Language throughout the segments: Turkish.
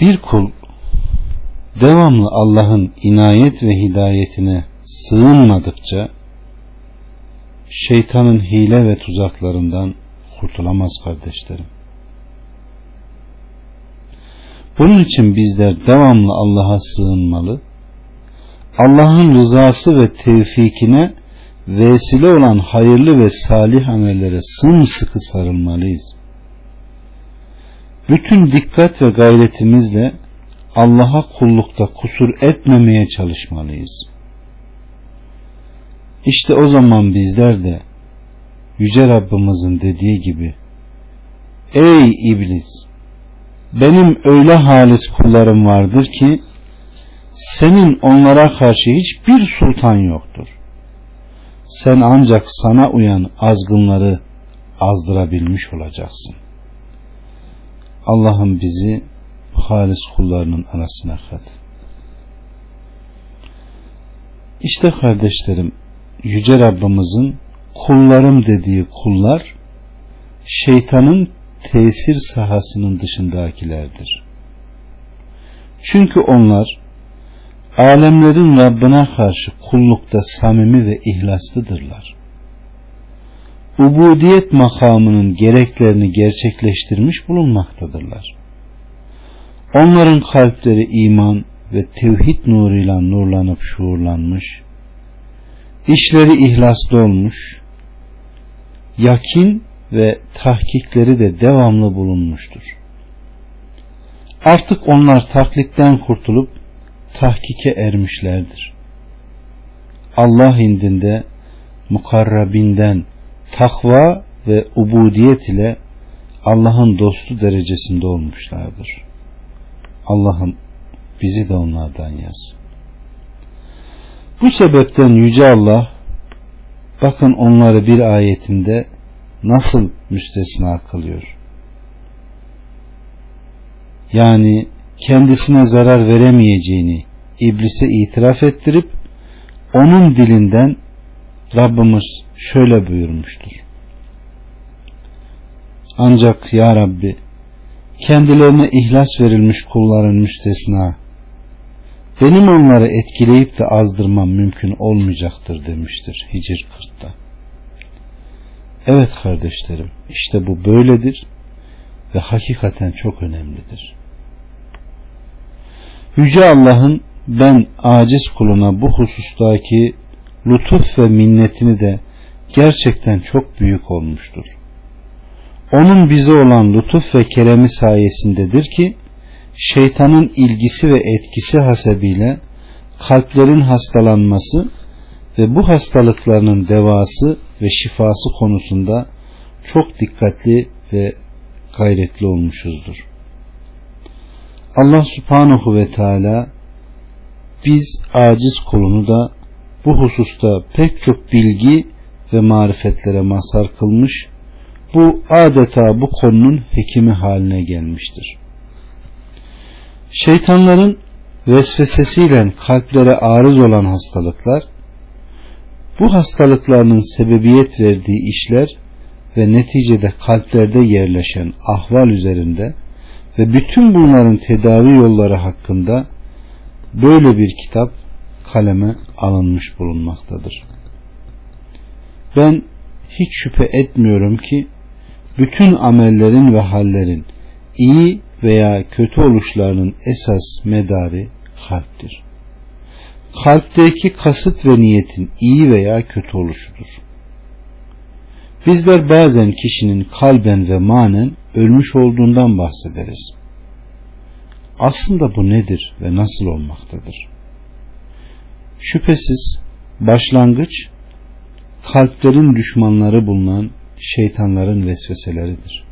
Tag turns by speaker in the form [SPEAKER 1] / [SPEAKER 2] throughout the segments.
[SPEAKER 1] Bir kul devamlı Allah'ın inayet ve hidayetine sığınmadıkça şeytanın hile ve tuzaklarından kurtulamaz kardeşlerim. Bunun için bizler devamlı Allah'a sığınmalı, Allah'ın rızası ve tevfikine vesile olan hayırlı ve salih amellere sımsıkı sarılmalıyız. Bütün dikkat ve gayretimizle Allah'a kullukta kusur etmemeye çalışmalıyız. İşte o zaman bizler de Yüce Rabbimizin dediği gibi Ey iblis benim öyle halis kullarım vardır ki senin onlara karşı hiçbir sultan yoktur. Sen ancak sana uyan azgınları azdırabilmiş olacaksın. Allah'ım bizi halis kullarının arasına kat. İşte kardeşlerim Yüce Rabbimizin kullarım dediği kullar şeytanın tesir sahasının dışındakilerdir. Çünkü onlar alemlerin Rabbine karşı kullukta samimi ve ihlaslıdırlar. Ubudiyet makamının gereklerini gerçekleştirmiş bulunmaktadırlar. Onların kalpleri iman ve tevhid nuruyla nurlanıp şuurlanmış, işleri ihlaslı olmuş, yakin ve tahkikleri de devamlı bulunmuştur. Artık onlar taklitten kurtulup tahkike ermişlerdir. Allah indinde mukarrabinden takva ve ubudiyet ile Allah'ın dostu derecesinde olmuşlardır. Allah'ım bizi de onlardan yaz. Bu sebepten Yüce Allah bakın onları bir ayetinde nasıl müstesna kılıyor. Yani kendisine zarar veremeyeceğini iblise itiraf ettirip onun dilinden Rabbimiz şöyle buyurmuştur. Ancak ya Rabbi kendilerine ihlas verilmiş kulların müstesna benim onları etkileyip de azdırmam mümkün olmayacaktır demiştir Hicr 40'ta. Evet kardeşlerim işte bu böyledir ve hakikaten çok önemlidir. Yüce Allah'ın ben aciz kuluna bu husustaki lütuf ve minnetini de gerçekten çok büyük olmuştur. Onun bize olan lütuf ve keremi sayesindedir ki şeytanın ilgisi ve etkisi hasebiyle kalplerin hastalanması ve bu hastalıklarının devası ve şifası konusunda çok dikkatli ve gayretli olmuşuzdur. Allah subhanahu ve teala biz aciz kulunu da bu hususta pek çok bilgi ve marifetlere mazhar kılmış, bu adeta bu konunun hekimi haline gelmiştir. Şeytanların vesvesesiyle kalplere arız olan hastalıklar, bu hastalıklarının sebebiyet verdiği işler ve neticede kalplerde yerleşen ahval üzerinde ve bütün bunların tedavi yolları hakkında böyle bir kitap kaleme alınmış bulunmaktadır. Ben hiç şüphe etmiyorum ki bütün amellerin ve hallerin iyi veya kötü oluşlarının esas medarı kalptir. Kalpteki kasıt ve niyetin iyi veya kötü oluşudur. Bizler bazen kişinin kalben ve manen ölmüş olduğundan bahsederiz. Aslında bu nedir ve nasıl olmaktadır? Şüphesiz başlangıç kalplerin düşmanları bulunan şeytanların vesveseleridir.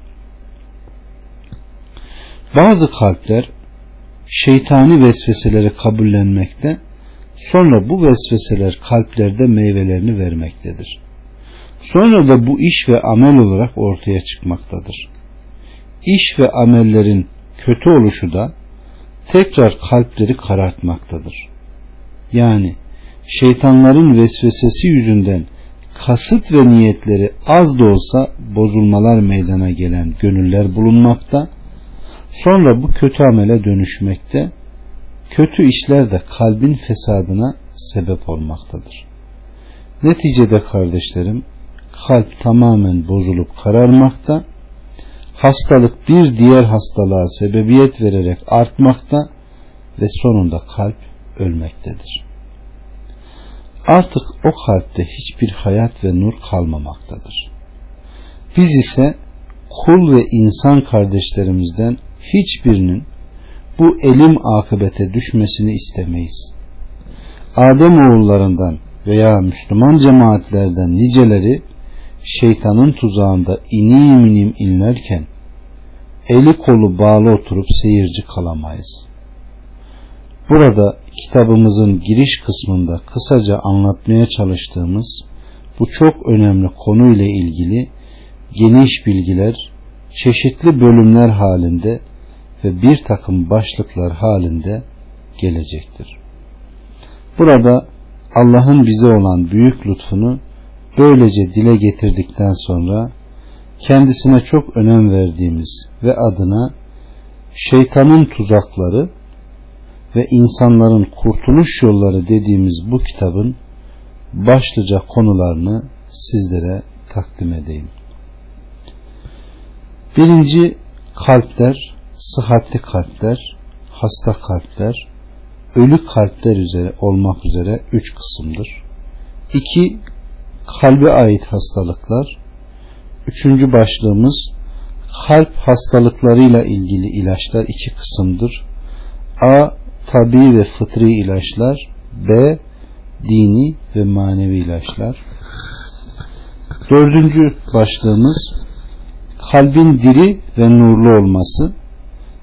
[SPEAKER 1] Bazı kalpler şeytani vesveseleri kabullenmekte, sonra bu vesveseler kalplerde meyvelerini vermektedir. Sonra da bu iş ve amel olarak ortaya çıkmaktadır. İş ve amellerin kötü oluşu da tekrar kalpleri karartmaktadır. Yani şeytanların vesvesesi yüzünden kasıt ve niyetleri az da olsa bozulmalar meydana gelen gönüller bulunmakta Sonra bu kötü amele dönüşmekte, kötü işler de kalbin fesadına sebep olmaktadır. Neticede kardeşlerim, kalp tamamen bozulup kararmakta, hastalık bir diğer hastalığa sebebiyet vererek artmakta ve sonunda kalp ölmektedir. Artık o kalpte hiçbir hayat ve nur kalmamaktadır. Biz ise kul ve insan kardeşlerimizden hiçbirinin bu elim akıbete düşmesini istemeyiz. Adem oğullarından veya Müslüman cemaatlerden niceleri şeytanın tuzağında inim inim inlerken eli kolu bağlı oturup seyirci kalamayız. Burada kitabımızın giriş kısmında kısaca anlatmaya çalıştığımız bu çok önemli konuyla ilgili geniş bilgiler çeşitli bölümler halinde ve bir takım başlıklar halinde gelecektir. Burada Allah'ın bize olan büyük lütfunu böylece dile getirdikten sonra kendisine çok önem verdiğimiz ve adına şeytanın tuzakları ve insanların kurtuluş yolları dediğimiz bu kitabın başlıca konularını sizlere takdim edeyim. Birinci kalpler, sıhhatli kalpler, hasta kalpler, ölü kalpler üzere olmak üzere üç kısımdır. İki, kalbe ait hastalıklar. Üçüncü başlığımız kalp hastalıklarıyla ilgili ilaçlar iki kısımdır. A. Tabi ve fıtri ilaçlar. B. Dini ve manevi ilaçlar. Dördüncü başlığımız kalbin diri ve nurlu olması,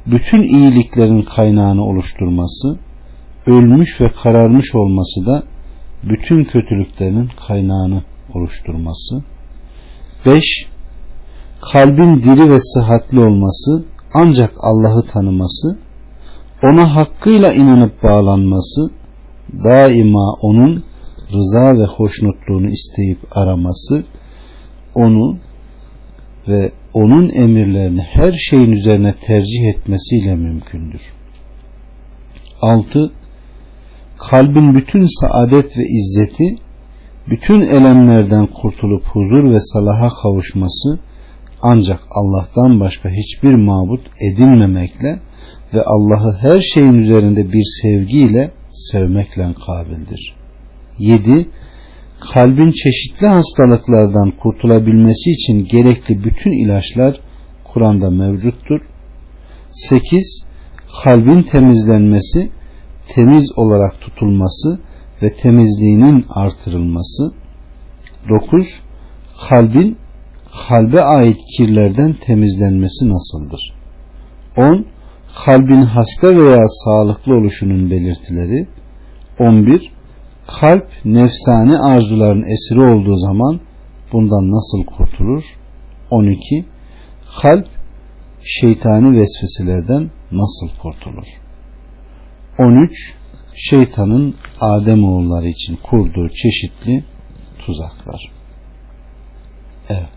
[SPEAKER 1] bütün iyiliklerin kaynağını oluşturması, ölmüş ve kararmış olması da bütün kötülüklerin kaynağını oluşturması. 5. Kalbin diri ve sıhhatli olması ancak Allah'ı tanıması, ona hakkıyla inanıp bağlanması, daima onun rıza ve hoşnutluğunu isteyip araması, onu ve onun emirlerini her şeyin üzerine tercih etmesiyle mümkündür. 6. Kalbin bütün saadet ve izzeti, bütün elemlerden kurtulup huzur ve salaha kavuşması ancak Allah'tan başka hiçbir mabut edinmemekle ve Allah'ı her şeyin üzerinde bir sevgiyle sevmekle kabildir. 7 kalbin çeşitli hastalıklardan kurtulabilmesi için gerekli bütün ilaçlar Kur'an'da mevcuttur. 8. Kalbin temizlenmesi, temiz olarak tutulması ve temizliğinin artırılması. 9. Kalbin kalbe ait kirlerden temizlenmesi nasıldır? 10. Kalbin hasta veya sağlıklı oluşunun belirtileri. 11 kalp nefsani arzuların esiri olduğu zaman bundan nasıl kurtulur? 12. Kalp şeytani vesveselerden nasıl kurtulur? 13. Şeytanın Adem oğulları için kurduğu çeşitli tuzaklar. Evet.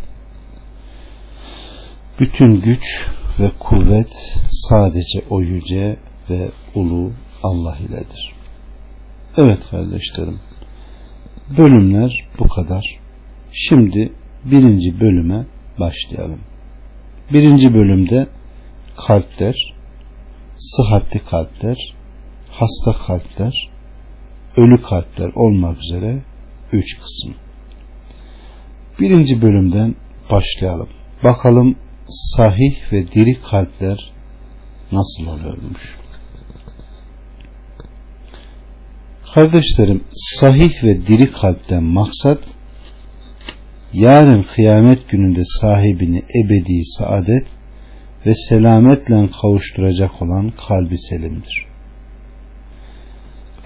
[SPEAKER 1] Bütün güç ve kuvvet sadece o yüce ve ulu Allah iledir. Evet kardeşlerim. Bölümler bu kadar. Şimdi birinci bölüme başlayalım. Birinci bölümde kalpler, sıhhatli kalpler, hasta kalpler, ölü kalpler olmak üzere üç kısım. Birinci bölümden başlayalım. Bakalım sahih ve diri kalpler nasıl oluyormuş? Kardeşlerim sahih ve diri kalpten maksat yarın kıyamet gününde sahibini ebedi saadet ve selametle kavuşturacak olan kalbi selimdir.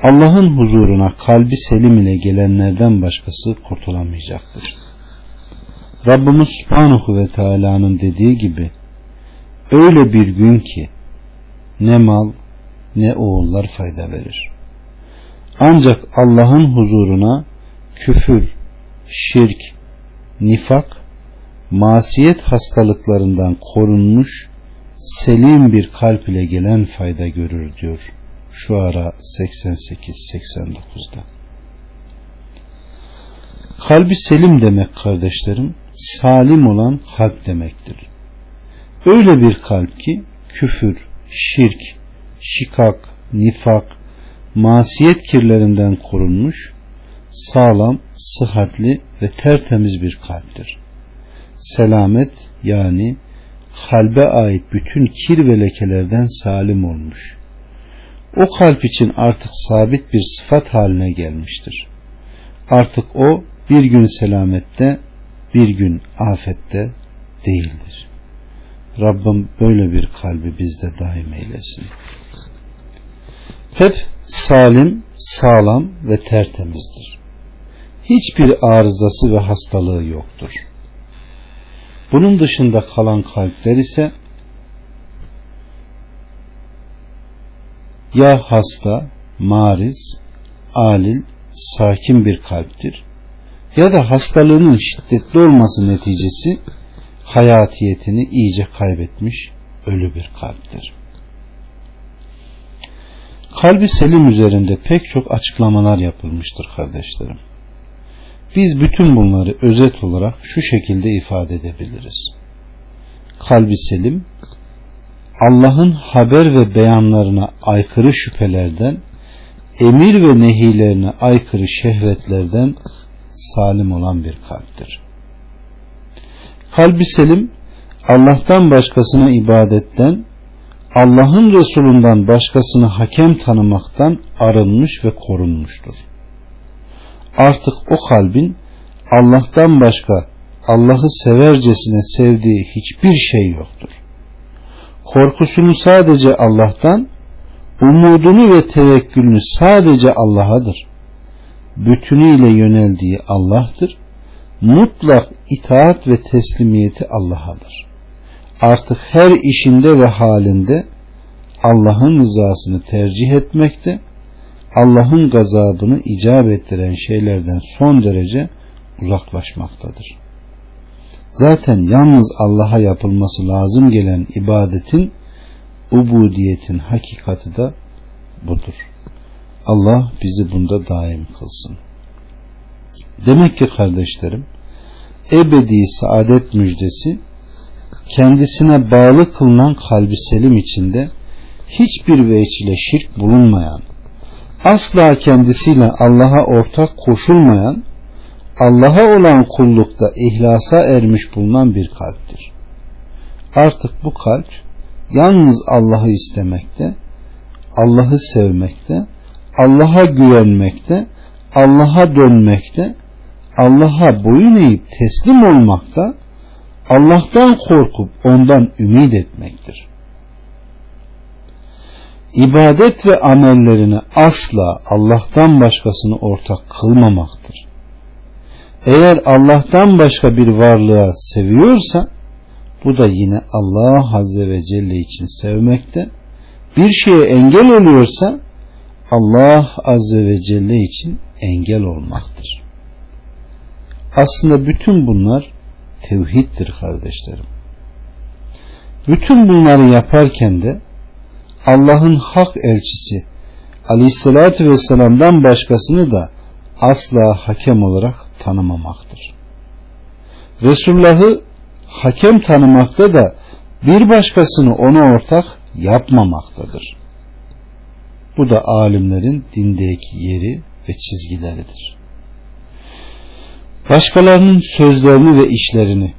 [SPEAKER 1] Allah'ın huzuruna kalbi selim ile gelenlerden başkası kurtulamayacaktır. Rabbimiz Subhanahu ve Teala'nın dediği gibi öyle bir gün ki ne mal ne oğullar fayda verir. Ancak Allah'ın huzuruna küfür, şirk, nifak, masiyet hastalıklarından korunmuş, selim bir kalp ile gelen fayda görür diyor. Şu ara 88-89'da. Kalbi selim demek kardeşlerim, salim olan kalp demektir. Öyle bir kalp ki küfür, şirk, şikak, nifak, masiyet kirlerinden korunmuş, sağlam, sıhhatli ve tertemiz bir kalptir. Selamet yani kalbe ait bütün kir ve lekelerden salim olmuş. O kalp için artık sabit bir sıfat haline gelmiştir. Artık o bir gün selamette, bir gün afette değildir. Rabbim böyle bir kalbi bizde daim eylesin. Hep salim, sağlam ve tertemizdir. Hiçbir arızası ve hastalığı yoktur. Bunun dışında kalan kalpler ise ya hasta, mariz, alil, sakin bir kalptir ya da hastalığının şiddetli olması neticesi hayatiyetini iyice kaybetmiş ölü bir kalptir. Kalbi selim üzerinde pek çok açıklamalar yapılmıştır kardeşlerim. Biz bütün bunları özet olarak şu şekilde ifade edebiliriz. Kalbi selim, Allah'ın haber ve beyanlarına aykırı şüphelerden, emir ve nehilerine aykırı şehvetlerden salim olan bir kalptir. Kalbi selim, Allah'tan başkasına ibadetten, Allah'ın Resulünden başkasını hakem tanımaktan arınmış ve korunmuştur. Artık o kalbin Allah'tan başka Allah'ı severcesine sevdiği hiçbir şey yoktur. Korkusunu sadece Allah'tan, umudunu ve tevekkülünü sadece Allah'adır. Bütünüyle yöneldiği Allah'tır. Mutlak itaat ve teslimiyeti Allah'adır artık her işinde ve halinde Allah'ın rızasını tercih etmekte, Allah'ın gazabını icap ettiren şeylerden son derece uzaklaşmaktadır. Zaten yalnız Allah'a yapılması lazım gelen ibadetin, ubudiyetin hakikati de budur. Allah bizi bunda daim kılsın. Demek ki kardeşlerim, ebedi saadet müjdesi kendisine bağlı kılınan kalbi selim içinde hiçbir veçile şirk bulunmayan, asla kendisiyle Allah'a ortak koşulmayan, Allah'a olan kullukta ihlasa ermiş bulunan bir kalptir. Artık bu kalp yalnız Allah'ı istemekte, Allah'ı sevmekte, Allah'a güvenmekte, Allah'a dönmekte, Allah'a boyun eğip teslim olmakta Allah'tan korkup ondan ümit etmektir. İbadet ve amellerini asla Allah'tan başkasını ortak kılmamaktır. Eğer Allah'tan başka bir varlığa seviyorsa bu da yine Allah Azze ve Celle için sevmekte. Bir şeye engel oluyorsa Allah Azze ve Celle için engel olmaktır. Aslında bütün bunlar tevhiddir kardeşlerim. Bütün bunları yaparken de Allah'ın hak elçisi aleyhissalatü vesselam'dan başkasını da asla hakem olarak tanımamaktır. Resulullah'ı hakem tanımakta da bir başkasını ona ortak yapmamaktadır. Bu da alimlerin dindeki yeri ve çizgileridir başkalarının sözlerini ve işlerini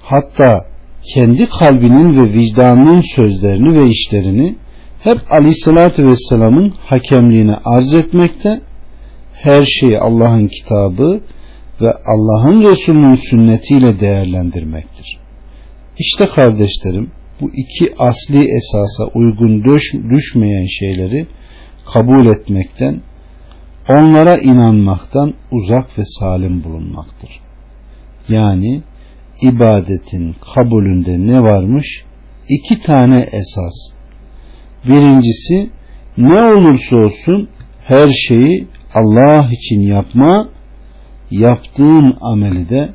[SPEAKER 1] hatta kendi kalbinin ve vicdanının sözlerini ve işlerini hep aleyhissalatü vesselamın hakemliğine arz etmekte her şeyi Allah'ın kitabı ve Allah'ın Resulü'nün sünnetiyle değerlendirmektir. İşte kardeşlerim bu iki asli esasa uygun düşmeyen şeyleri kabul etmekten onlara inanmaktan uzak ve salim bulunmaktır. Yani ibadetin kabulünde ne varmış? İki tane esas. Birincisi ne olursa olsun her şeyi Allah için yapma, yaptığın ameli de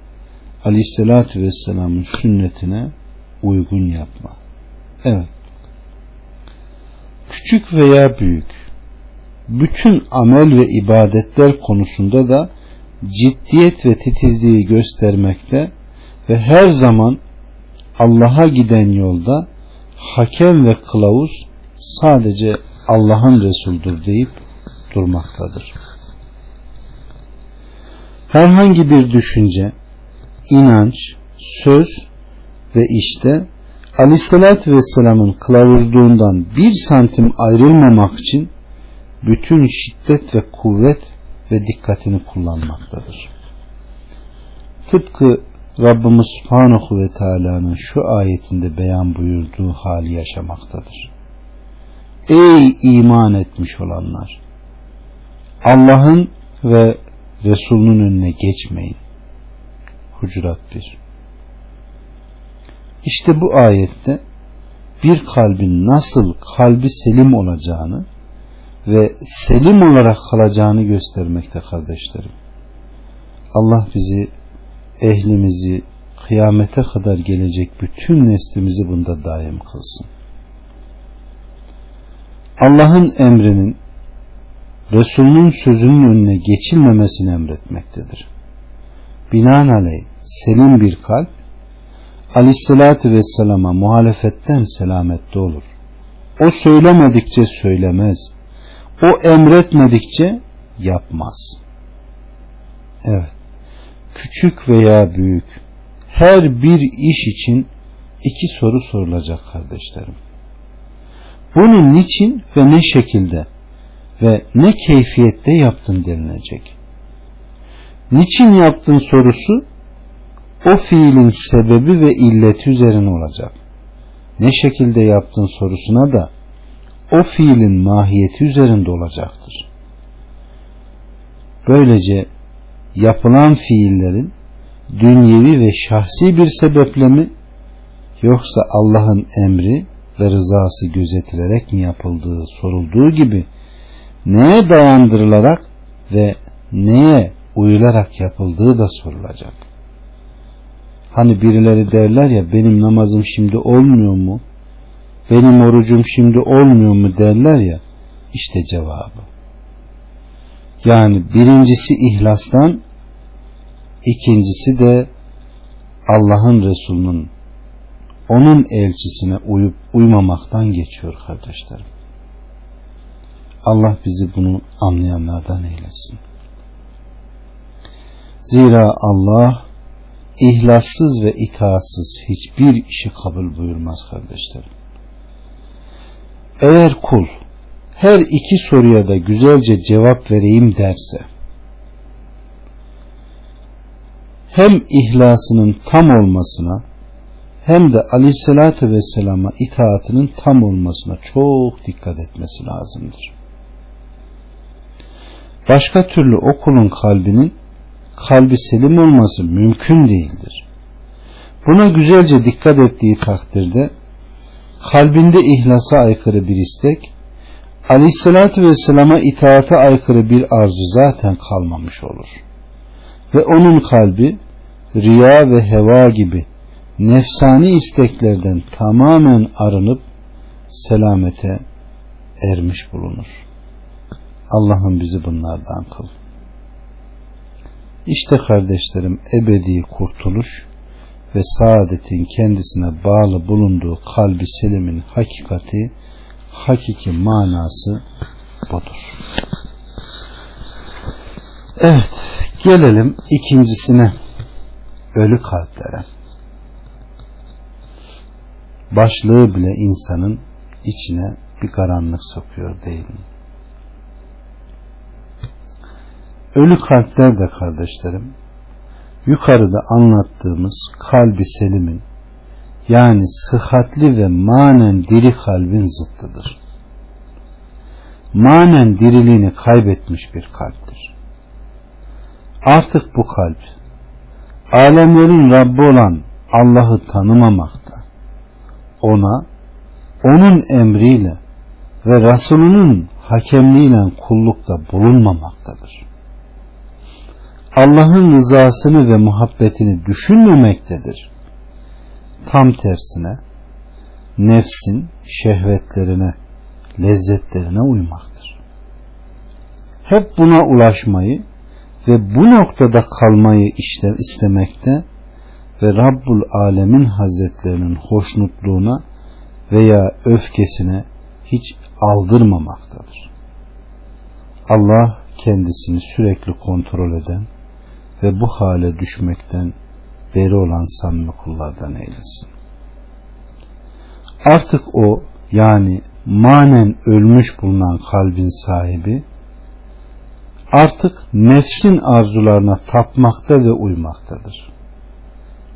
[SPEAKER 1] aleyhissalatü vesselamın sünnetine uygun yapma. Evet. Küçük veya büyük bütün amel ve ibadetler konusunda da ciddiyet ve titizliği göstermekte ve her zaman Allah'a giden yolda hakem ve kılavuz sadece Allah'ın Resul'dur deyip durmaktadır. Herhangi bir düşünce, inanç, söz ve işte Aleyhisselatü Vesselam'ın kılavuzluğundan bir santim ayrılmamak için bütün şiddet ve kuvvet ve dikkatini kullanmaktadır. Tıpkı Rabbimiz Subhanahu ve Teala'nın şu ayetinde beyan buyurduğu hali yaşamaktadır. Ey iman etmiş olanlar! Allah'ın ve Resulünün önüne geçmeyin. Hucurat 1 İşte bu ayette bir kalbin nasıl kalbi selim olacağını ve selim olarak kalacağını göstermekte kardeşlerim. Allah bizi ehlimizi kıyamete kadar gelecek bütün neslimizi bunda daim kılsın. Allah'ın emrinin Resulünün sözünün önüne geçilmemesini emretmektedir. Binaenaleyh selim bir kalp Aleyhisselatü Vesselam'a muhalefetten selamette olur. O söylemedikçe söylemez. O emretmedikçe yapmaz. Evet. Küçük veya büyük her bir iş için iki soru sorulacak kardeşlerim. Bunun niçin ve ne şekilde ve ne keyfiyette yaptın denilecek. Niçin yaptın sorusu o fiilin sebebi ve illeti üzerine olacak. Ne şekilde yaptın sorusuna da o fiilin mahiyeti üzerinde olacaktır. Böylece yapılan fiillerin dünyevi ve şahsi bir sebeple mi yoksa Allah'ın emri ve rızası gözetilerek mi yapıldığı sorulduğu gibi neye dayandırılarak ve neye uyularak yapıldığı da sorulacak. Hani birileri derler ya benim namazım şimdi olmuyor mu? Benim orucum şimdi olmuyor mu derler ya işte cevabı. Yani birincisi ihlastan ikincisi de Allah'ın Resulü'nün onun elçisine uyup uymamaktan geçiyor kardeşlerim. Allah bizi bunu anlayanlardan eylesin. Zira Allah ihlassız ve itaatsız hiçbir işi kabul buyurmaz kardeşlerim. Eğer kul her iki soruya da güzelce cevap vereyim derse hem ihlasının tam olmasına hem de aleyhissalatü vesselama itaatının tam olmasına çok dikkat etmesi lazımdır. Başka türlü o kulun kalbinin kalbi selim olması mümkün değildir. Buna güzelce dikkat ettiği takdirde kalbinde ihlasa aykırı bir istek, aleyhissalatü vesselama itaate aykırı bir arzu zaten kalmamış olur. Ve onun kalbi riya ve heva gibi nefsani isteklerden tamamen arınıp selamete ermiş bulunur. Allah'ım bizi bunlardan kıl. İşte kardeşlerim ebedi kurtuluş ve saadetin kendisine bağlı bulunduğu kalbi selimin hakikati, hakiki manası budur. Evet, gelelim ikincisine. Ölü kalplere. Başlığı bile insanın içine bir karanlık sokuyor değil mi? Ölü kalpler de kardeşlerim yukarıda anlattığımız kalbi selimin yani sıhhatli ve manen diri kalbin zıttıdır. Manen diriliğini kaybetmiş bir kalptir. Artık bu kalp alemlerin Rabbi olan Allah'ı tanımamakta, ona, onun emriyle ve Resulünün hakemliğiyle kullukta bulunmamaktadır. Allah'ın rızasını ve muhabbetini düşünmemektedir. Tam tersine nefsin şehvetlerine, lezzetlerine uymaktır. Hep buna ulaşmayı ve bu noktada kalmayı işte istemekte ve Rabbul Alemin Hazretlerinin hoşnutluğuna veya öfkesine hiç aldırmamaktadır. Allah kendisini sürekli kontrol eden ve bu hale düşmekten beri olan samimi kullardan eylesin. Artık o yani manen ölmüş bulunan kalbin sahibi artık nefsin arzularına tapmakta ve uymaktadır.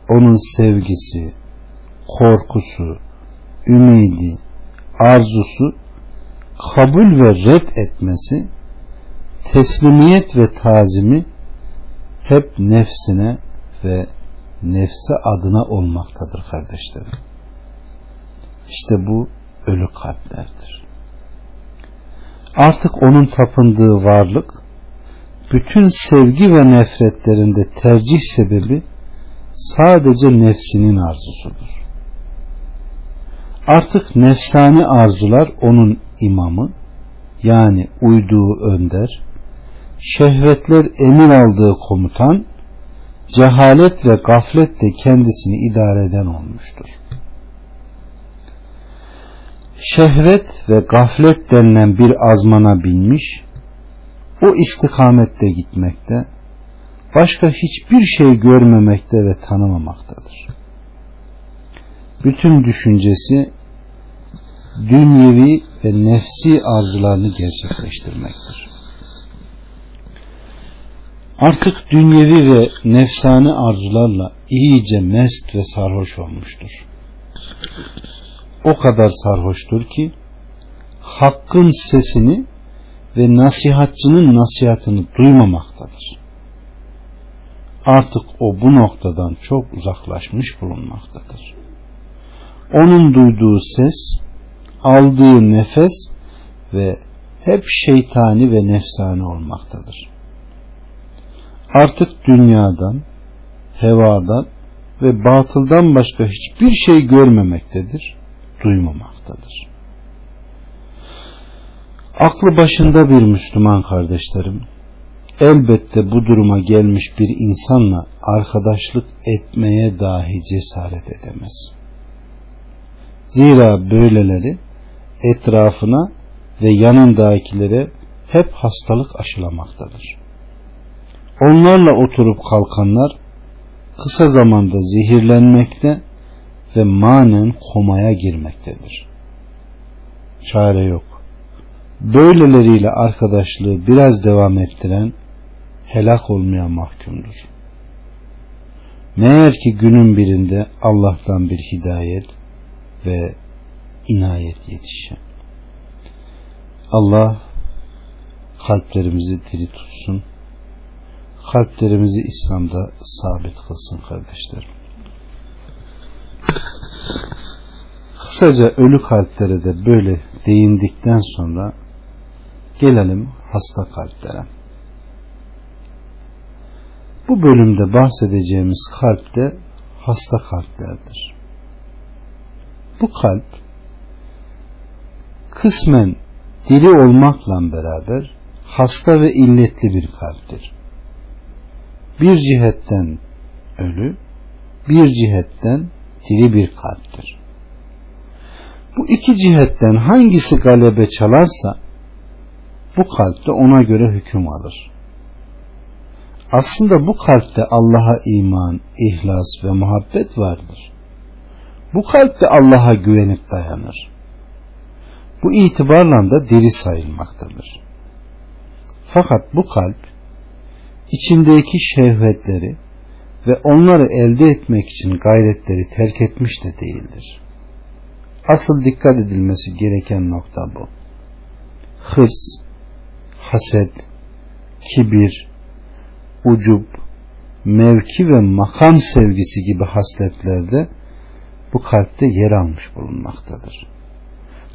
[SPEAKER 1] Onun sevgisi, korkusu, ümidi, arzusu, kabul ve red etmesi, teslimiyet ve tazimi hep nefsine ve nefse adına olmaktadır kardeşlerim. İşte bu ölü kalplerdir. Artık onun tapındığı varlık bütün sevgi ve nefretlerinde tercih sebebi sadece nefsinin arzusudur. Artık nefsani arzular onun imamı yani uyduğu önder, şehvetler emir aldığı komutan, cehalet ve gaflet de kendisini idare eden olmuştur. Şehvet ve gaflet denilen bir azmana binmiş, o istikamette gitmekte, başka hiçbir şey görmemekte ve tanımamaktadır. Bütün düşüncesi dünyevi ve nefsi arzularını gerçekleştirmektir. Artık dünyevi ve nefsani arzularla iyice mest ve sarhoş olmuştur. O kadar sarhoştur ki hakkın sesini ve nasihatçının nasihatini duymamaktadır. Artık o bu noktadan çok uzaklaşmış bulunmaktadır. Onun duyduğu ses, aldığı nefes ve hep şeytani ve nefsani olmaktadır. Artık dünyadan, hevadan ve batıldan başka hiçbir şey görmemektedir, duymamaktadır. Aklı başında bir Müslüman kardeşlerim, elbette bu duruma gelmiş bir insanla arkadaşlık etmeye dahi cesaret edemez. Zira böyleleri etrafına ve yanındakilere hep hastalık aşılamaktadır. Onlarla oturup kalkanlar kısa zamanda zehirlenmekte ve manen komaya girmektedir. Çare yok. Böyleleriyle arkadaşlığı biraz devam ettiren helak olmaya mahkumdur. Meğer ki günün birinde Allah'tan bir hidayet ve inayet yetişe. Allah kalplerimizi diri tutsun. Kalplerimizi İslam'da sabit kılsın kardeşlerim. Kısaca ölü kalplere de böyle değindikten sonra gelelim hasta kalplere. Bu bölümde bahsedeceğimiz kalp de hasta kalplerdir. Bu kalp kısmen diri olmakla beraber hasta ve illetli bir kalptir. Bir cihetten ölü, bir cihetten diri bir kalptir. Bu iki cihetten hangisi galebe çalarsa bu kalpte ona göre hüküm alır. Aslında bu kalpte Allah'a iman, ihlas ve muhabbet vardır. Bu kalpte Allah'a güvenip dayanır. Bu itibarla da diri sayılmaktadır. Fakat bu kalp içindeki şehvetleri ve onları elde etmek için gayretleri terk etmiş de değildir. Asıl dikkat edilmesi gereken nokta bu. Hırs, haset, kibir, ucup, mevki ve makam sevgisi gibi hasletlerde bu kalpte yer almış bulunmaktadır.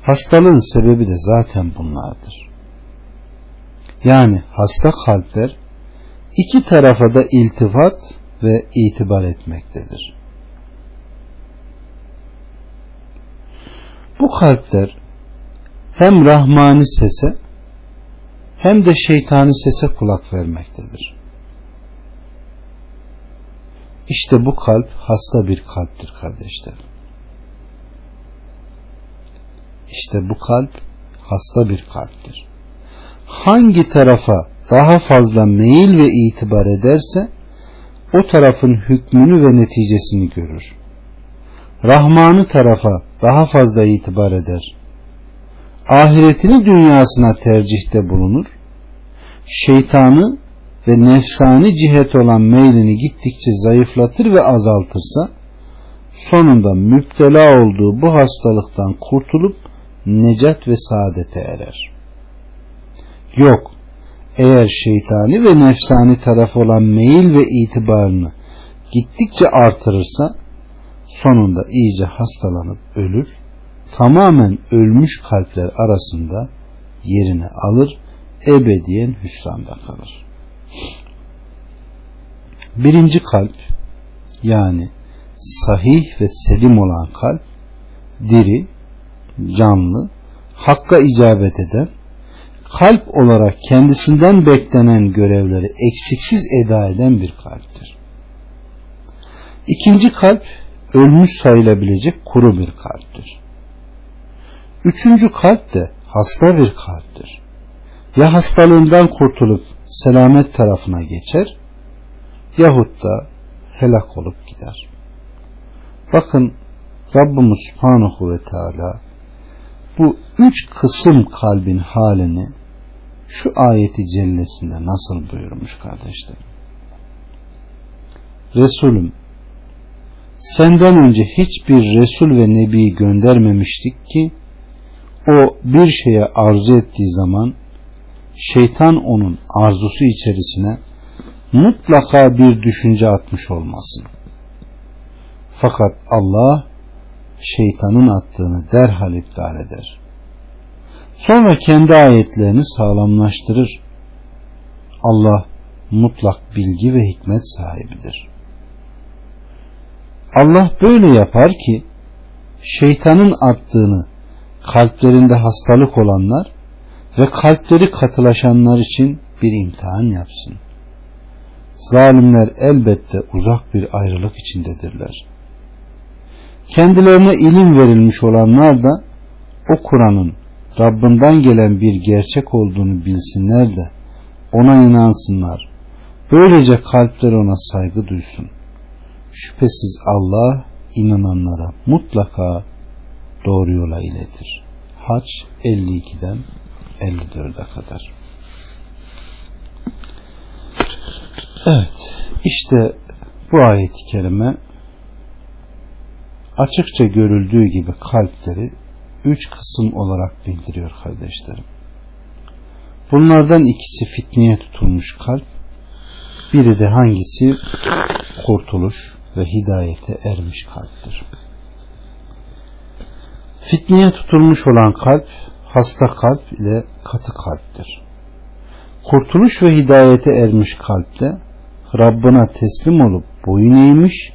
[SPEAKER 1] Hastalığın sebebi de zaten bunlardır. Yani hasta kalpler iki tarafa da iltifat ve itibar etmektedir. Bu kalpler hem rahmani sese hem de şeytani sese kulak vermektedir. İşte bu kalp hasta bir kalptir kardeşler. İşte bu kalp hasta bir kalptir. Hangi tarafa daha fazla meyil ve itibar ederse o tarafın hükmünü ve neticesini görür. Rahmanı tarafa daha fazla itibar eder. Ahiretini dünyasına tercihte bulunur. Şeytanı ve nefsani cihet olan meylini gittikçe zayıflatır ve azaltırsa sonunda müptela olduğu bu hastalıktan kurtulup necat ve saadete erer. Yok, eğer şeytani ve nefsani taraf olan meyil ve itibarını gittikçe artırırsa sonunda iyice hastalanıp ölür, tamamen ölmüş kalpler arasında yerini alır, ebediyen hüsranda kalır. Birinci kalp yani sahih ve selim olan kalp diri, canlı, hakka icabet eden, kalp olarak kendisinden beklenen görevleri eksiksiz eda eden bir kalptir. İkinci kalp ölmüş sayılabilecek kuru bir kalptir. Üçüncü kalp de hasta bir kalptir. Ya hastalığından kurtulup selamet tarafına geçer yahut da helak olup gider. Bakın Rabbimiz Subhanahu ve Teala bu üç kısım kalbin halini şu ayeti cellesinde nasıl buyurmuş kardeşlerim? Resulüm senden önce hiçbir Resul ve Nebi göndermemiştik ki o bir şeye arzu ettiği zaman şeytan onun arzusu içerisine mutlaka bir düşünce atmış olmasın. Fakat Allah şeytanın attığını derhal iptal eder. Sonra kendi ayetlerini sağlamlaştırır. Allah mutlak bilgi ve hikmet sahibidir. Allah böyle yapar ki şeytanın attığını kalplerinde hastalık olanlar ve kalpleri katılaşanlar için bir imtihan yapsın. Zalimler elbette uzak bir ayrılık içindedirler. Kendilerine ilim verilmiş olanlar da o Kur'an'ın Rabbinden gelen bir gerçek olduğunu bilsinler de ona inansınlar. Böylece kalpler ona saygı duysun. Şüphesiz Allah inananlara mutlaka doğru yola iletir. Haç 52'den 54'e kadar. Evet, işte bu ayet-i kerime açıkça görüldüğü gibi kalpleri üç kısım olarak bildiriyor kardeşlerim. Bunlardan ikisi fitneye tutulmuş kalp, biri de hangisi kurtuluş ve hidayete ermiş kalptir. Fitneye tutulmuş olan kalp, hasta kalp ile katı kalptir. Kurtuluş ve hidayete ermiş kalpte Rabbına teslim olup boyun eğmiş,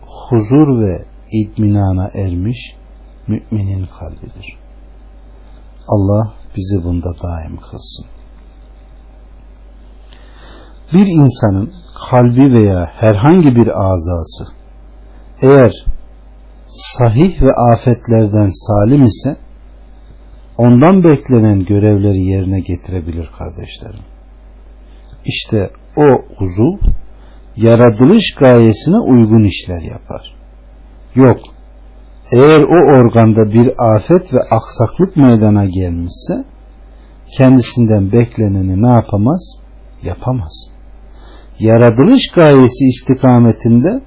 [SPEAKER 1] huzur ve idminana ermiş müminin kalbidir. Allah bizi bunda daim kılsın. Bir insanın kalbi veya herhangi bir azası eğer sahih ve afetlerden salim ise ondan beklenen görevleri yerine getirebilir kardeşlerim. İşte o uzuv yaratılış gayesine uygun işler yapar. Yok, eğer o organda bir afet ve aksaklık meydana gelmişse kendisinden bekleneni ne yapamaz? Yapamaz. Yaratılış gayesi istikametinde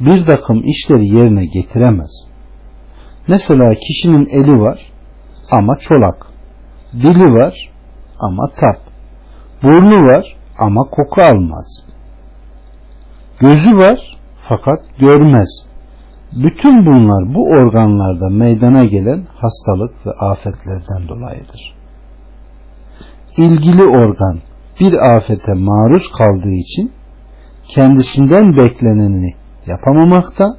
[SPEAKER 1] bir takım işleri yerine getiremez. Mesela kişinin eli var ama çolak, dili var ama tap, burnu var ama koku almaz, gözü var fakat görmez. Bütün bunlar bu organlarda meydana gelen hastalık ve afetlerden dolayıdır. İlgili organ bir afete maruz kaldığı için kendisinden bekleneni yapamamakta,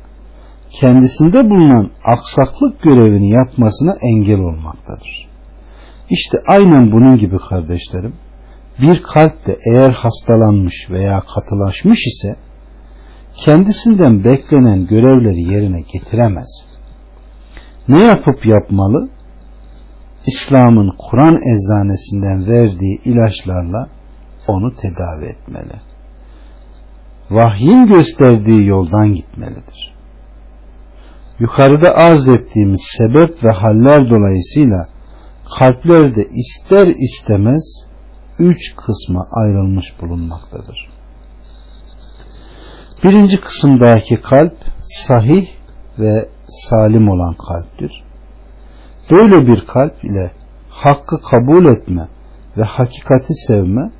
[SPEAKER 1] kendisinde bulunan aksaklık görevini yapmasına engel olmaktadır. İşte aynen bunun gibi kardeşlerim bir kalp de eğer hastalanmış veya katılaşmış ise kendisinden beklenen görevleri yerine getiremez. Ne yapıp yapmalı? İslam'ın Kur'an eczanesinden verdiği ilaçlarla onu tedavi etmeli. Vahyin gösterdiği yoldan gitmelidir. Yukarıda arz ettiğimiz sebep ve haller dolayısıyla kalplerde ister istemez üç kısma ayrılmış bulunmaktadır. Birinci kısımdaki kalp sahih ve salim olan kalptir. Böyle bir kalp ile hakkı kabul etme ve hakikati sevme,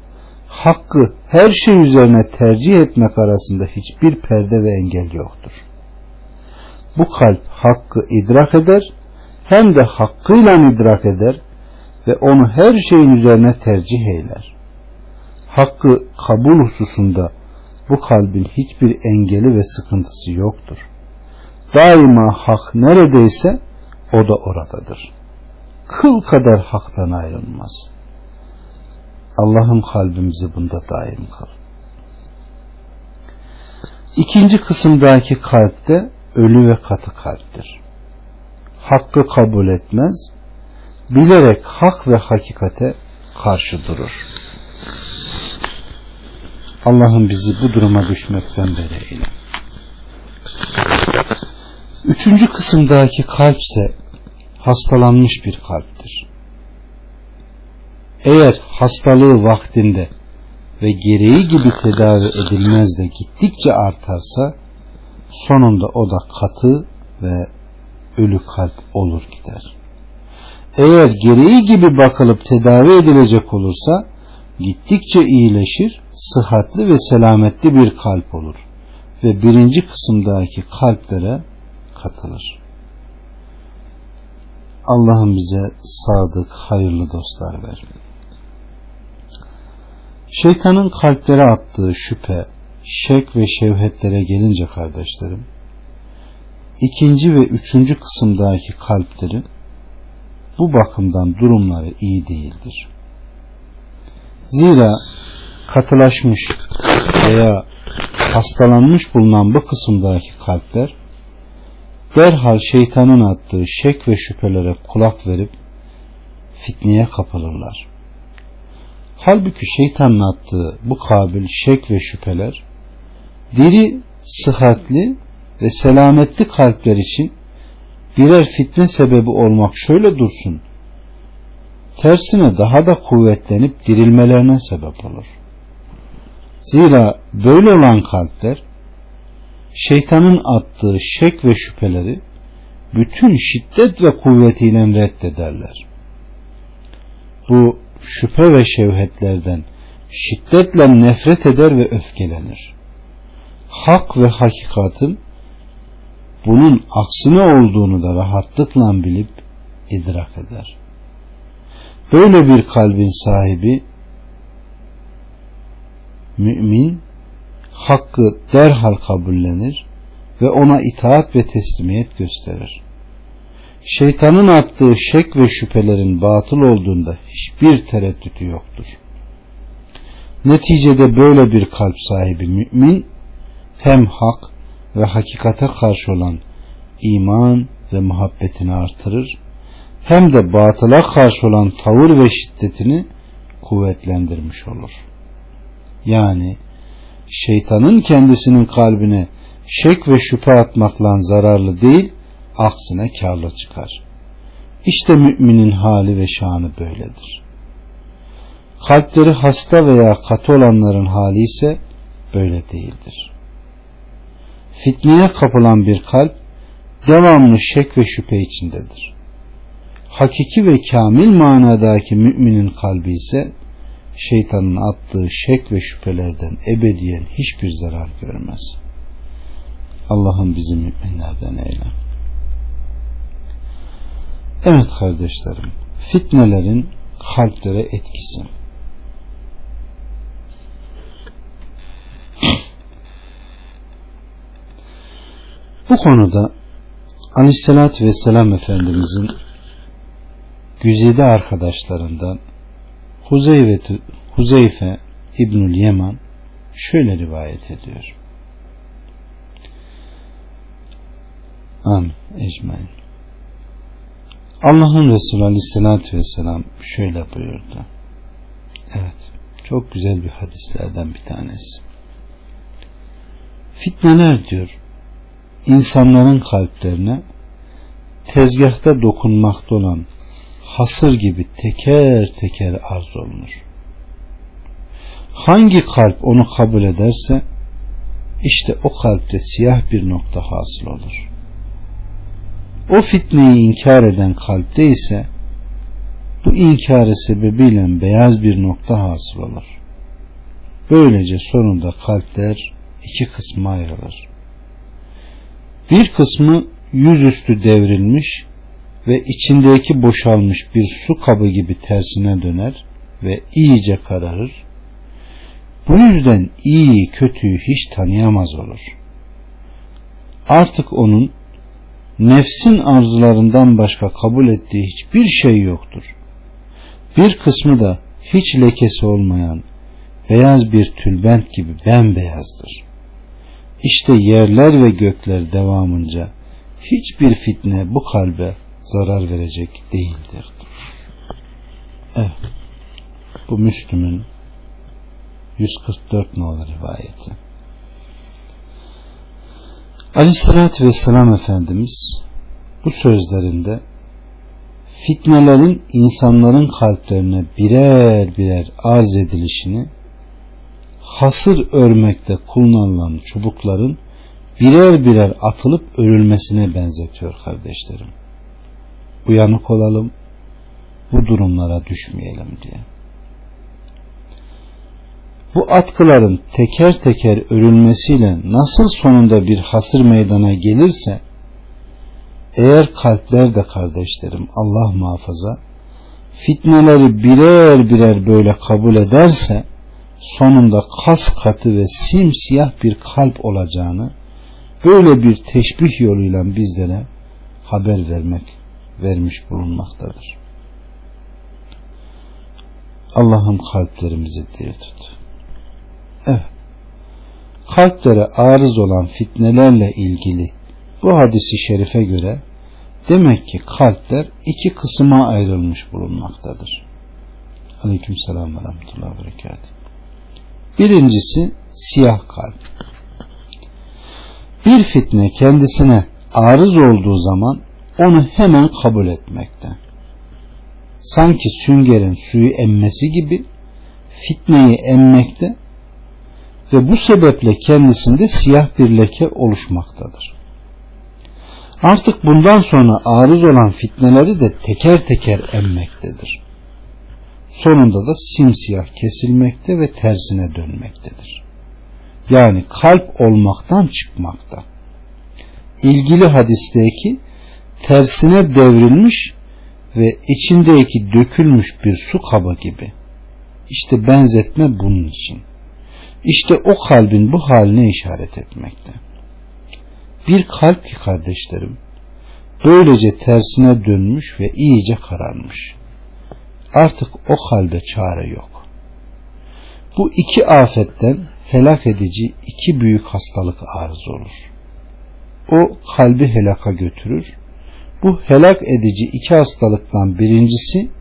[SPEAKER 1] hakkı her şey üzerine tercih etmek arasında hiçbir perde ve engel yoktur. Bu kalp hakkı idrak eder, hem de hakkıyla idrak eder ve onu her şeyin üzerine tercih eyler. Hakkı kabul hususunda bu kalbin hiçbir engeli ve sıkıntısı yoktur. Daima hak neredeyse o da oradadır. Kıl kadar haktan ayrılmaz. Allah'ım kalbimizi bunda daim kıl. İkinci kısımdaki kalpte ölü ve katı kalptir. Hakkı kabul etmez, bilerek hak ve hakikate karşı durur. Allah'ım bizi bu duruma düşmekten beri eyle. Üçüncü kısımdaki kalp ise hastalanmış bir kalptir. Eğer hastalığı vaktinde ve gereği gibi tedavi edilmez de gittikçe artarsa sonunda o da katı ve ölü kalp olur gider. Eğer gereği gibi bakılıp tedavi edilecek olursa gittikçe iyileşir, sıhhatli ve selametli bir kalp olur ve birinci kısımdaki kalplere katılır. Allah'ım bize sadık, hayırlı dostlar ver. Şeytanın kalplere attığı şüphe, şek ve şevhetlere gelince kardeşlerim, ikinci ve üçüncü kısımdaki kalplerin bu bakımdan durumları iyi değildir. Zira katılaşmış veya hastalanmış bulunan bu kısımdaki kalpler derhal şeytanın attığı şek ve şüphelere kulak verip fitneye kapılırlar. Halbuki şeytanın attığı bu kabil şek ve şüpheler diri, sıhhatli ve selametli kalpler için birer fitne sebebi olmak şöyle dursun. Tersine daha da kuvvetlenip dirilmelerine sebep olur. Zira böyle olan kalpler şeytanın attığı şek ve şüpheleri bütün şiddet ve kuvvetiyle reddederler. Bu şüphe ve şevhetlerden şiddetle nefret eder ve öfkelenir. Hak ve hakikatin bunun aksine olduğunu da rahatlıkla bilip idrak eder. Böyle bir kalbin sahibi mümin hakkı derhal kabullenir ve ona itaat ve teslimiyet gösterir. Şeytanın attığı şek ve şüphelerin batıl olduğunda hiçbir tereddütü yoktur. Neticede böyle bir kalp sahibi mümin hem hak ve hakikate karşı olan iman ve muhabbetini artırır hem de batıla karşı olan tavır ve şiddetini kuvvetlendirmiş olur. Yani şeytanın kendisinin kalbine şek ve şüphe atmakla zararlı değil, aksine karlı çıkar. İşte müminin hali ve şanı böyledir. Kalpleri hasta veya katı olanların hali ise böyle değildir. Fitneye kapılan bir kalp devamlı şek ve şüphe içindedir. Hakiki ve kamil manadaki müminin kalbi ise şeytanın attığı şek ve şüphelerden ebediyen hiçbir zarar görmez. Allah'ım bizi müminlerden eyle. Evet kardeşlerim, fitnelerin kalplere etkisi. Bu konuda Aleyhisselatü Vesselam Efendimizin güzide arkadaşlarından Huzeyfe, İbnül Yeman şöyle rivayet ediyor. Amin. Ecmain. Allah'ın Resulü Aleyhisselatü Vesselam şöyle buyurdu. Evet. Çok güzel bir hadislerden bir tanesi. Fitneler diyor insanların kalplerine tezgahta dokunmakta olan hasır gibi teker teker arz olunur. Hangi kalp onu kabul ederse işte o kalpte siyah bir nokta hasıl olur. O fitneyi inkar eden kalpte ise bu inkarı sebebiyle beyaz bir nokta hasıl olur. Böylece sonunda kalpler iki kısma ayrılır. Bir kısmı yüzüstü devrilmiş ve içindeki boşalmış bir su kabı gibi tersine döner ve iyice kararır. Bu yüzden iyi kötüyü hiç tanıyamaz olur. Artık onun nefsin arzularından başka kabul ettiği hiçbir şey yoktur. Bir kısmı da hiç lekesi olmayan beyaz bir tülbent gibi bembeyazdır. İşte yerler ve gökler devamınca hiçbir fitne bu kalbe zarar verecek değildir. Evet. Bu Müslüm'ün 144 nolu rivayeti. Aleyhissalatü Vesselam Efendimiz bu sözlerinde fitnelerin insanların kalplerine birer birer arz edilişini hasır örmekte kullanılan çubukların birer birer atılıp örülmesine benzetiyor kardeşlerim. Uyanık olalım, bu durumlara düşmeyelim diye. Bu atkıların teker teker örülmesiyle nasıl sonunda bir hasır meydana gelirse eğer kalpler de kardeşlerim Allah muhafaza fitneleri birer birer böyle kabul ederse sonunda kas katı ve simsiyah bir kalp olacağını böyle bir teşbih yoluyla bizlere haber vermek vermiş bulunmaktadır. Allah'ım kalplerimizi diri tut. Evet. Kalplere arız olan fitnelerle ilgili bu hadisi şerife göre demek ki kalpler iki kısma ayrılmış bulunmaktadır. Aleyküm selam ve rahmetullahi ve. Birincisi siyah kalp. Bir fitne kendisine arız olduğu zaman onu hemen kabul etmekte. Sanki süngerin suyu emmesi gibi fitneyi emmekte ve bu sebeple kendisinde siyah bir leke oluşmaktadır. Artık bundan sonra arız olan fitneleri de teker teker emmektedir sonunda da simsiyah kesilmekte ve tersine dönmektedir. Yani kalp olmaktan çıkmakta. İlgili hadisteki tersine devrilmiş ve içindeki dökülmüş bir su kabı gibi. İşte benzetme bunun için. İşte o kalbin bu haline işaret etmekte. Bir kalp ki kardeşlerim, böylece tersine dönmüş ve iyice kararmış artık o kalbe çare yok. Bu iki afetten helak edici iki büyük hastalık arız olur. O kalbi helaka götürür. Bu helak edici iki hastalıktan birincisi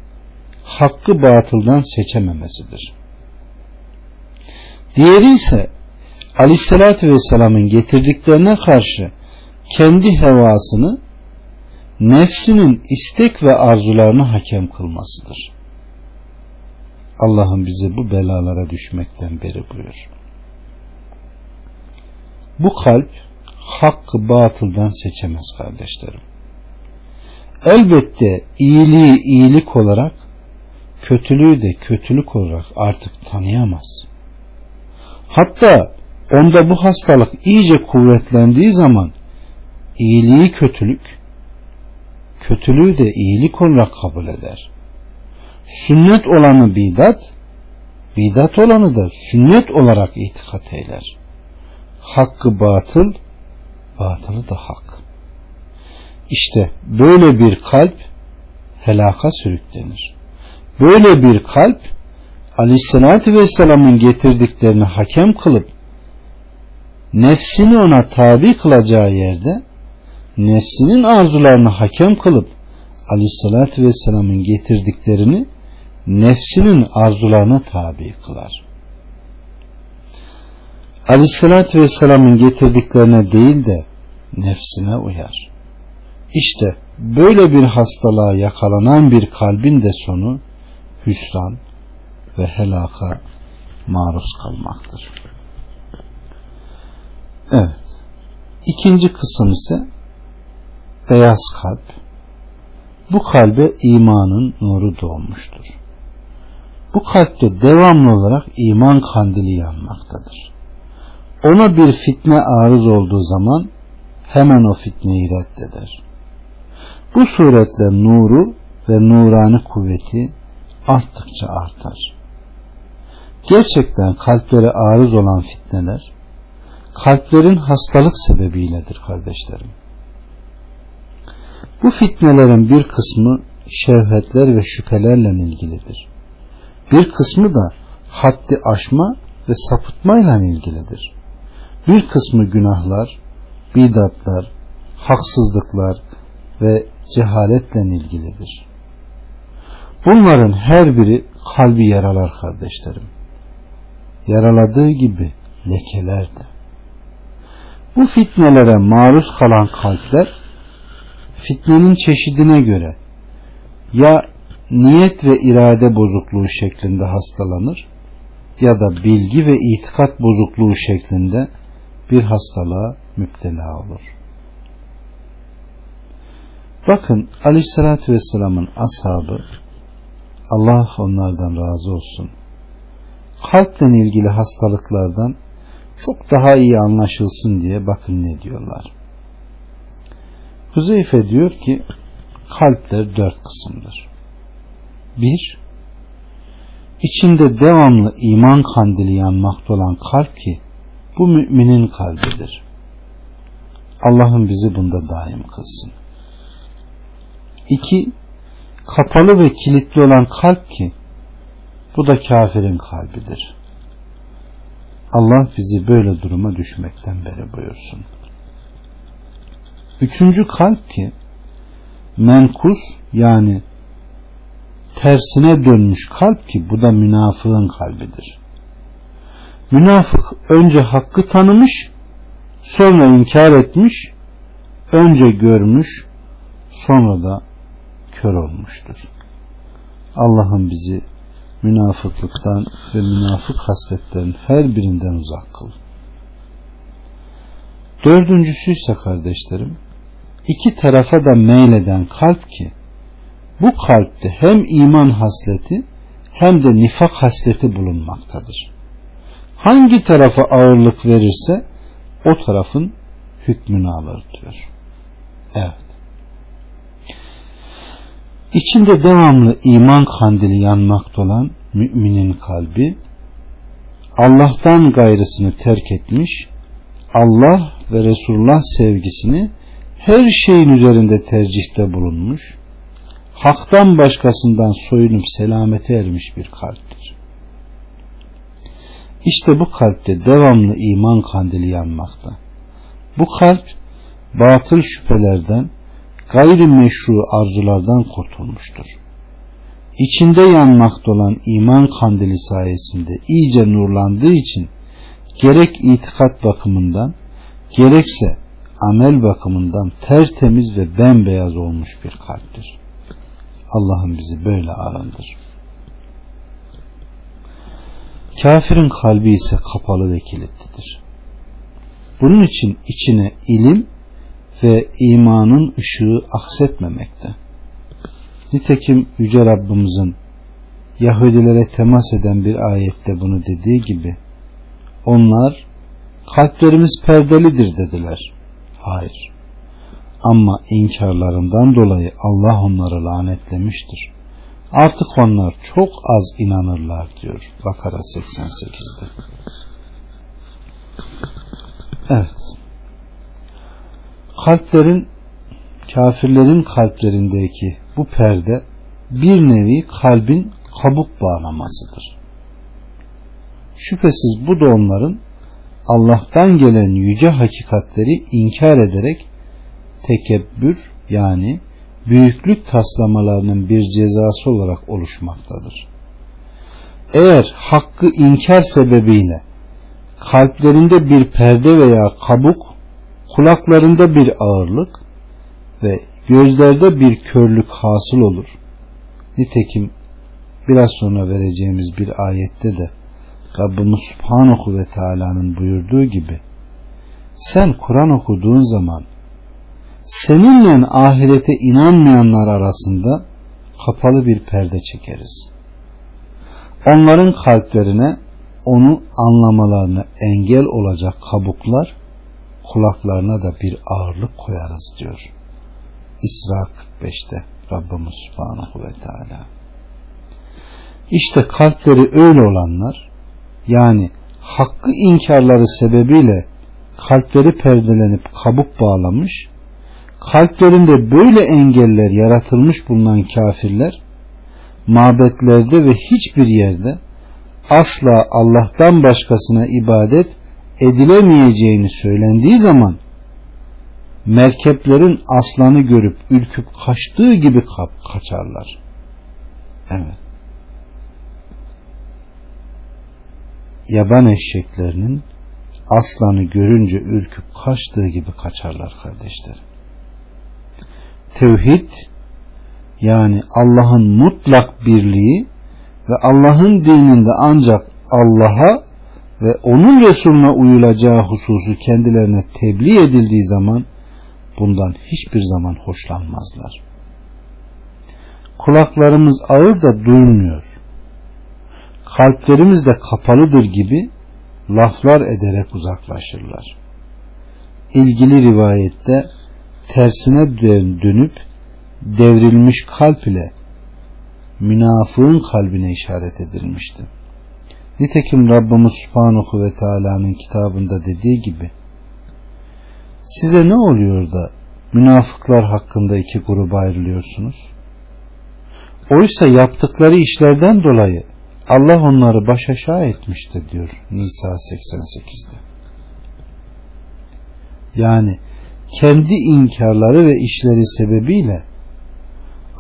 [SPEAKER 1] hakkı batıldan seçememesidir. Diğeri ise Aleyhisselatü Vesselam'ın getirdiklerine karşı kendi hevasını nefsinin istek ve arzularını hakem kılmasıdır. Allah'ım bizi bu belalara düşmekten beri buyur. Bu kalp hakkı batıldan seçemez kardeşlerim. Elbette iyiliği iyilik olarak kötülüğü de kötülük olarak artık tanıyamaz. Hatta onda bu hastalık iyice kuvvetlendiği zaman iyiliği kötülük, kötülüğü de iyilik olarak kabul eder sünnet olanı bidat, bidat olanı da sünnet olarak itikat eyler. Hakkı batıl, batılı da hak. İşte böyle bir kalp helaka sürüklenir. Böyle bir kalp Aleyhisselatü Vesselam'ın getirdiklerini hakem kılıp nefsini ona tabi kılacağı yerde nefsinin arzularını hakem kılıp Aleyhisselatü Vesselam'ın getirdiklerini nefsinin arzularına tabi kılar. Aleyhisselatü Vesselam'ın getirdiklerine değil de nefsine uyar. İşte böyle bir hastalığa yakalanan bir kalbin de sonu hüsran ve helaka maruz kalmaktır. Evet. İkinci kısım ise beyaz kalp. Bu kalbe imanın nuru doğmuştur. Bu kalpte devamlı olarak iman kandili yanmaktadır. Ona bir fitne arız olduğu zaman hemen o fitneyi reddeder. Bu suretle nuru ve nurani kuvveti arttıkça artar. Gerçekten kalplere arız olan fitneler kalplerin hastalık sebebiyledir kardeşlerim. Bu fitnelerin bir kısmı şehvetler ve şüphelerle ilgilidir. Bir kısmı da haddi aşma ve sapıtmayla ilgilidir. Bir kısmı günahlar, bidatlar, haksızlıklar ve cehaletle ilgilidir. Bunların her biri kalbi yaralar kardeşlerim. Yaraladığı gibi lekeler de. Bu fitnelere maruz kalan kalpler fitnenin çeşidine göre ya niyet ve irade bozukluğu şeklinde hastalanır ya da bilgi ve itikat bozukluğu şeklinde bir hastalığa müptela olur. Bakın aleyhissalatü vesselamın ashabı Allah onlardan razı olsun. Kalple ilgili hastalıklardan çok daha iyi anlaşılsın diye bakın ne diyorlar. Huzeyfe diyor ki kalpler dört kısımdır. Bir, içinde devamlı iman kandili yanmakta olan kalp ki bu müminin kalbidir. Allah'ın bizi bunda daim kılsın. İki, kapalı ve kilitli olan kalp ki bu da kafirin kalbidir. Allah bizi böyle duruma düşmekten beri buyursun. Üçüncü kalp ki menkus yani tersine dönmüş kalp ki bu da münafığın kalbidir. Münafık önce hakkı tanımış, sonra inkar etmiş, önce görmüş, sonra da kör olmuştur. Allah'ım bizi münafıklıktan ve münafık hasletlerin her birinden uzak kıl. Dördüncüsü ise kardeşlerim, iki tarafa da meyleden kalp ki, bu kalpte hem iman hasleti hem de nifak hasleti bulunmaktadır. Hangi tarafa ağırlık verirse o tarafın hükmünü alır diyor. Evet. İçinde devamlı iman kandili yanmakta olan müminin kalbi Allah'tan gayrısını terk etmiş, Allah ve Resulullah sevgisini her şeyin üzerinde tercihte bulunmuş, haktan başkasından soyunup selamete ermiş bir kalptir. İşte bu kalpte devamlı iman kandili yanmakta. Bu kalp batıl şüphelerden, gayrimeşru arzulardan kurtulmuştur. İçinde yanmakta olan iman kandili sayesinde iyice nurlandığı için gerek itikat bakımından gerekse amel bakımından tertemiz ve bembeyaz olmuş bir kalptir. Allah'ım bizi böyle arındır. Kafirin kalbi ise kapalı ve kilitlidir. Bunun için içine ilim ve imanın ışığı aksetmemekte. Nitekim Yüce Rabbimizin Yahudilere temas eden bir ayette bunu dediği gibi onlar kalplerimiz perdelidir dediler. Hayır. Ama inkarlarından dolayı Allah onları lanetlemiştir. Artık onlar çok az inanırlar diyor Bakara 88'de. Evet. Kalplerin kafirlerin kalplerindeki bu perde bir nevi kalbin kabuk bağlamasıdır. Şüphesiz bu da onların Allah'tan gelen yüce hakikatleri inkar ederek tekebbür yani büyüklük taslamalarının bir cezası olarak oluşmaktadır. Eğer hakkı inkar sebebiyle kalplerinde bir perde veya kabuk, kulaklarında bir ağırlık ve gözlerde bir körlük hasıl olur. Nitekim biraz sonra vereceğimiz bir ayette de Rabbimiz Subhanahu ve Teala'nın buyurduğu gibi sen Kur'an okuduğun zaman seninle ahirete inanmayanlar arasında kapalı bir perde çekeriz. Onların kalplerine onu anlamalarına engel olacak kabuklar kulaklarına da bir ağırlık koyarız diyor. İsra 45'te Rabbimiz Subhanahu ve Teala. İşte kalpleri öyle olanlar yani hakkı inkarları sebebiyle kalpleri perdelenip kabuk bağlamış kalplerinde böyle engeller yaratılmış bulunan kafirler mabetlerde ve hiçbir yerde asla Allah'tan başkasına ibadet edilemeyeceğini söylendiği zaman merkeplerin aslanı görüp ürküp kaçtığı gibi kaçarlar. Evet. Yaban eşeklerinin aslanı görünce ürküp kaçtığı gibi kaçarlar kardeşlerim. Tevhid yani Allah'ın mutlak birliği ve Allah'ın dininde ancak Allah'a ve onun Resulüne uyulacağı hususu kendilerine tebliğ edildiği zaman bundan hiçbir zaman hoşlanmazlar. Kulaklarımız ağır da duymuyor. Kalplerimiz de kapalıdır gibi laflar ederek uzaklaşırlar. İlgili rivayette tersine dönüp devrilmiş kalp ile münafığın kalbine işaret edilmişti. Nitekim Rabbimiz Subhanahu ve Teala'nın kitabında dediği gibi size ne oluyor da münafıklar hakkında iki gruba ayrılıyorsunuz? Oysa yaptıkları işlerden dolayı Allah onları baş aşağı etmiştir diyor Nisa 88'de. Yani kendi inkarları ve işleri sebebiyle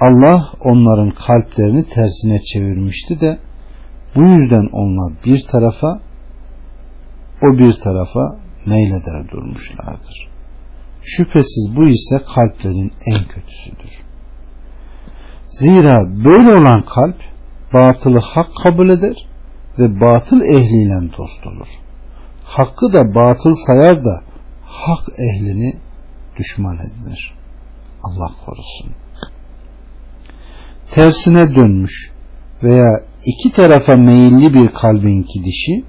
[SPEAKER 1] Allah onların kalplerini tersine çevirmişti de bu yüzden onlar bir tarafa o bir tarafa meyleder durmuşlardır. Şüphesiz bu ise kalplerin en kötüsüdür. Zira böyle olan kalp batılı hak kabul eder ve batıl ehliyle dost olur. Hakkı da batıl sayar da hak ehlini düşman edinir. Allah korusun. Tersine dönmüş veya iki tarafa meyilli bir kalbin gidişi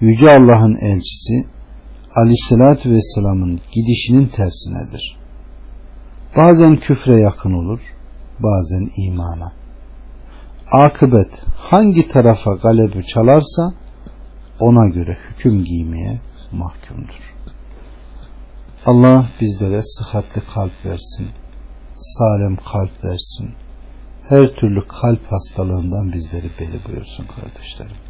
[SPEAKER 1] Yüce Allah'ın elçisi Aleyhisselatü Vesselam'ın gidişinin tersinedir. Bazen küfre yakın olur, bazen imana. Akıbet hangi tarafa galebi çalarsa ona göre hüküm giymeye mahkumdur. Allah bizlere sıhhatli kalp versin, salem kalp versin, her türlü kalp hastalığından bizleri beri buyursun kardeşlerim.